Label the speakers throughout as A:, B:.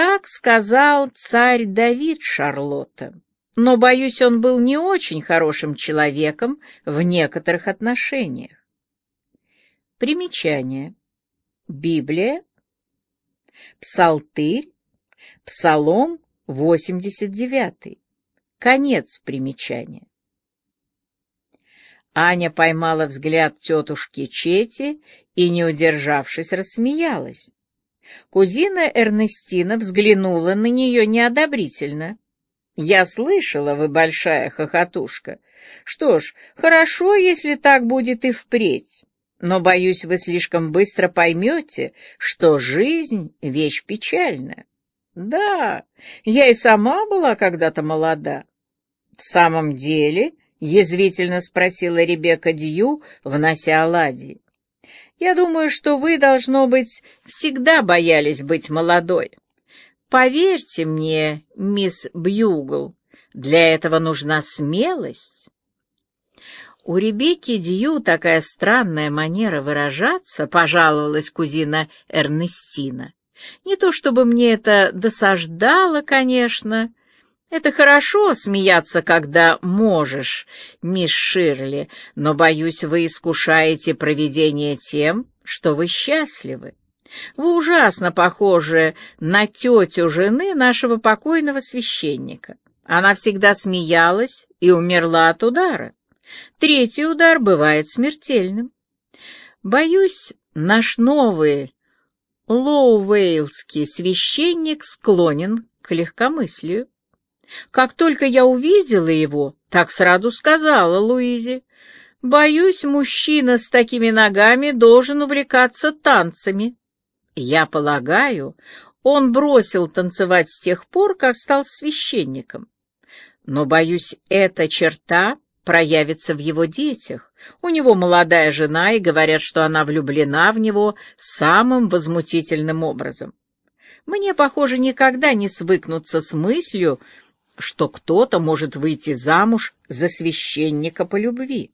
A: Так сказал царь Давид Шарлотта. Но, боюсь, он был не очень хорошим человеком в некоторых отношениях. Примечание. Библия. Псалтырь. Псалом 89. Конец примечания. Аня поймала взгляд тетушки Чети и, не удержавшись, рассмеялась. Кузина Эрнестина взглянула на нее неодобрительно. «Я слышала, вы большая хохотушка. Что ж, хорошо, если так будет и впредь. Но, боюсь, вы слишком быстро поймете, что жизнь — вещь печальная. Да, я и сама была когда-то молода. В самом деле, — язвительно спросила Ребекка Дью, внося оладьи. Я думаю, что вы, должно быть, всегда боялись быть молодой. Поверьте мне, мисс Бьюгл, для этого нужна смелость. У Ребекки Дью такая странная манера выражаться, пожаловалась кузина Эрнестина. Не то чтобы мне это досаждало, конечно. Это хорошо смеяться, когда можешь, мисс Ширли, но, боюсь, вы искушаете провидение тем, что вы счастливы. Вы ужасно похожи на тетю жены нашего покойного священника. Она всегда смеялась и умерла от удара. Третий удар бывает смертельным. Боюсь, наш новый Лоуэйлский священник склонен к легкомыслию. Как только я увидела его, так сразу сказала Луизе, «Боюсь, мужчина с такими ногами должен увлекаться танцами». Я полагаю, он бросил танцевать с тех пор, как стал священником. Но, боюсь, эта черта проявится в его детях. У него молодая жена, и говорят, что она влюблена в него самым возмутительным образом. Мне, похоже, никогда не свыкнуться с мыслью, что кто-то может выйти замуж за священника по любви.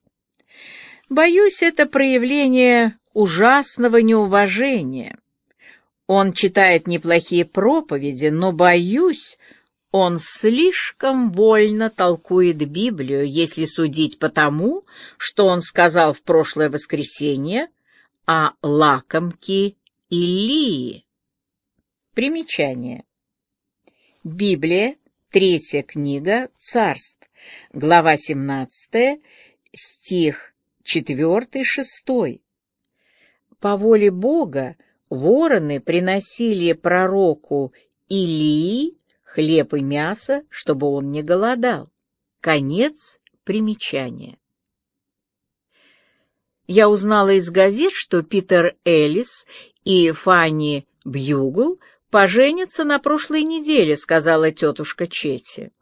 A: Боюсь, это проявление ужасного неуважения. Он читает неплохие проповеди, но, боюсь, он слишком вольно толкует Библию, если судить по тому, что он сказал в прошлое воскресенье о лакомке Илии. Примечание. Библия, третья книга Царств, глава 17, стих 4-6. По воле Бога вороны приносили пророку Илии хлеб и мясо, чтобы он не голодал. Конец примечания. Я узнала из газет, что Питер Эллис и Фанни Бьюгл поженятся на прошлой неделе, сказала тетушка Чети.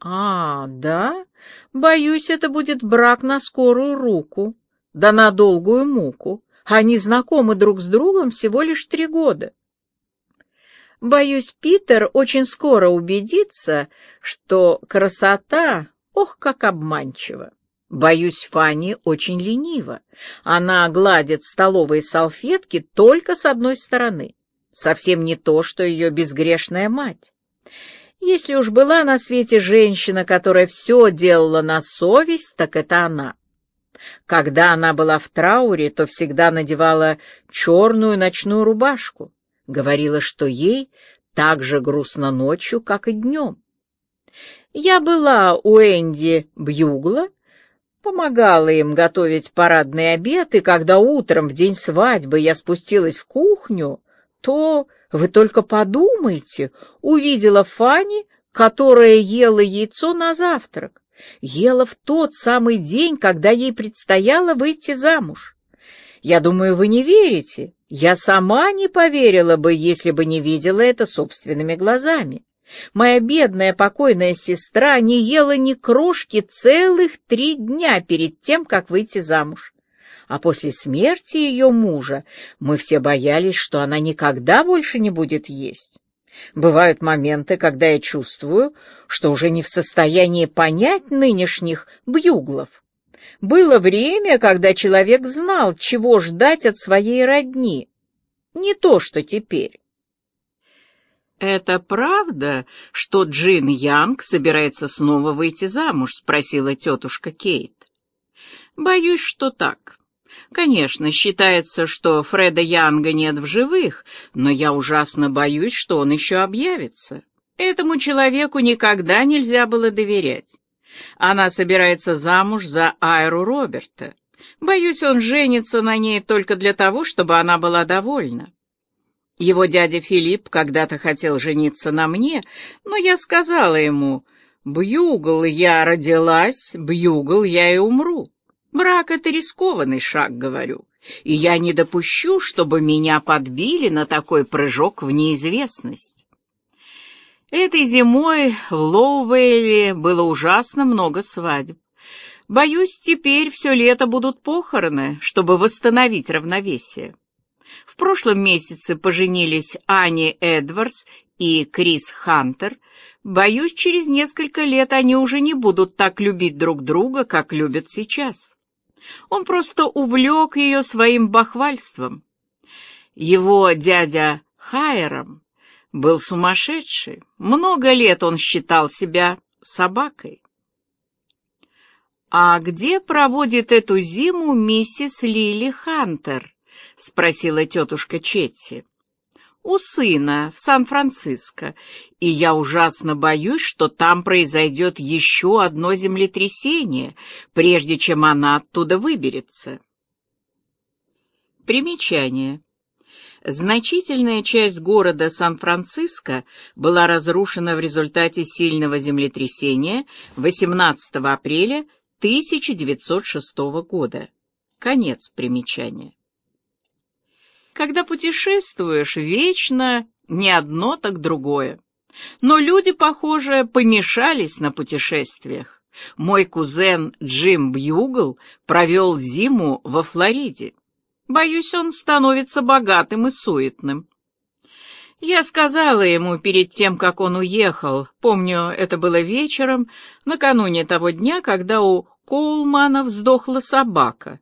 A: А, да? Боюсь, это будет брак на скорую руку, да на долгую муку. Они знакомы друг с другом всего лишь три года. Боюсь, Питер очень скоро убедится, что красота, ох, как обманчива. Боюсь, Фанни очень ленива. Она гладит столовые салфетки только с одной стороны. Совсем не то, что ее безгрешная мать. Если уж была на свете женщина, которая все делала на совесть, так это она. Когда она была в трауре, то всегда надевала черную ночную рубашку говорила, что ей так же грустно ночью, как и днем. Я была у Энди Бьюгла, помогала им готовить парадный обед, и когда утром в день свадьбы я спустилась в кухню, то, вы только подумайте, увидела Фанни, которая ела яйцо на завтрак. Ела в тот самый день, когда ей предстояло выйти замуж. Я думаю, вы не верите. Я сама не поверила бы, если бы не видела это собственными глазами. Моя бедная покойная сестра не ела ни крошки целых три дня перед тем, как выйти замуж. А после смерти ее мужа мы все боялись, что она никогда больше не будет есть. Бывают моменты, когда я чувствую, что уже не в состоянии понять нынешних бьюглов. Было время, когда человек знал, чего ждать от своей родни. Не то, что теперь. «Это правда, что Джин Янг собирается снова выйти замуж?» — спросила тетушка Кейт. «Боюсь, что так. Конечно, считается, что Фреда Янга нет в живых, но я ужасно боюсь, что он еще объявится. Этому человеку никогда нельзя было доверять. Она собирается замуж за Айру Роберта. Боюсь, он женится на ней только для того, чтобы она была довольна. Его дядя Филипп когда-то хотел жениться на мне, но я сказала ему, «Бьюгл я родилась, бьюгл я и умру». Брак — это рискованный шаг, говорю, и я не допущу, чтобы меня подбили на такой прыжок в неизвестность. Этой зимой в Лоувейле было ужасно много свадеб. Боюсь, теперь все лето будут похороны, чтобы восстановить равновесие. В прошлом месяце поженились Ани Эдвардс и Крис Хантер. Боюсь, через несколько лет они уже не будут так любить друг друга, как любят сейчас. Он просто увлек ее своим бахвальством. Его дядя Хайером был сумасшедший. Много лет он считал себя собакой. «А где проводит эту зиму миссис Лили Хантер?» — спросила тетушка Четти. «У сына, в Сан-Франциско, и я ужасно боюсь, что там произойдет еще одно землетрясение, прежде чем она оттуда выберется». Примечание. Значительная часть города Сан-Франциско была разрушена в результате сильного землетрясения 18 апреля 1906 года. Конец примечания. Когда путешествуешь, вечно не одно, так другое. Но люди, похоже, помешались на путешествиях. Мой кузен Джим Бьюгл провел зиму во Флориде. Боюсь, он становится богатым и суетным. Я сказала ему перед тем, как он уехал, помню, это было вечером, накануне того дня, когда у Коулмана вздохла собака.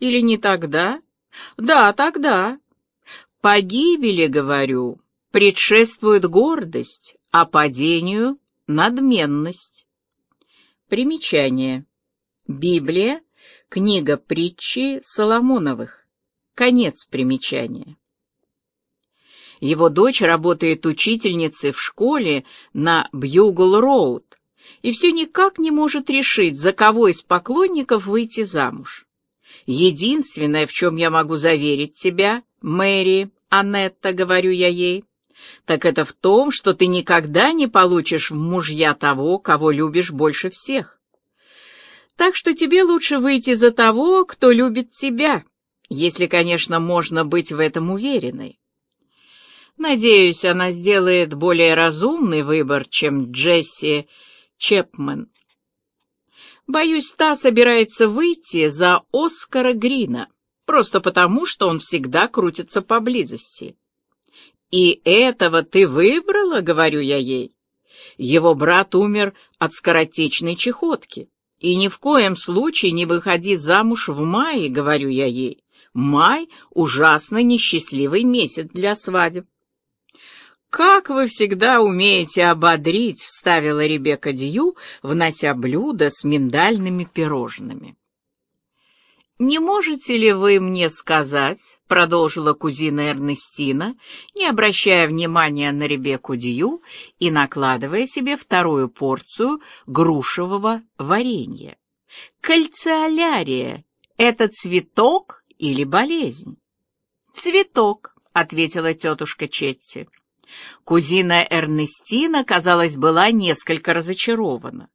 A: Или не тогда? Да, тогда. Погибели, говорю, предшествует гордость, а падению — надменность. Примечание. Библия, книга притчи Соломоновых. Конец примечания. Его дочь работает учительницей в школе на Бьюгл-Роуд и все никак не может решить, за кого из поклонников выйти замуж. Единственное, в чем я могу заверить тебя, Мэри, Анетта, говорю я ей, так это в том, что ты никогда не получишь в мужья того, кого любишь больше всех. Так что тебе лучше выйти за того, кто любит тебя, если, конечно, можно быть в этом уверенной. Надеюсь, она сделает более разумный выбор, чем Джесси Чепмен. Боюсь, та собирается выйти за Оскара Грина, просто потому, что он всегда крутится поблизости. «И этого ты выбрала?» — говорю я ей. Его брат умер от скоротечной чехотки. «И ни в коем случае не выходи замуж в мае», — говорю я ей. Май — ужасно несчастливый месяц для свадеб. «Как вы всегда умеете ободрить», — вставила Ребекка Дью, внося блюдо с миндальными пирожными. «Не можете ли вы мне сказать, — продолжила кузина Эрнестина, не обращая внимания на Ребекку Дью и накладывая себе вторую порцию грушевого варенья, — кальциолярия — это цветок или болезнь? «Цветок», — ответила тетушка Четти. Кузина Эрнестина, казалось, была несколько разочарована.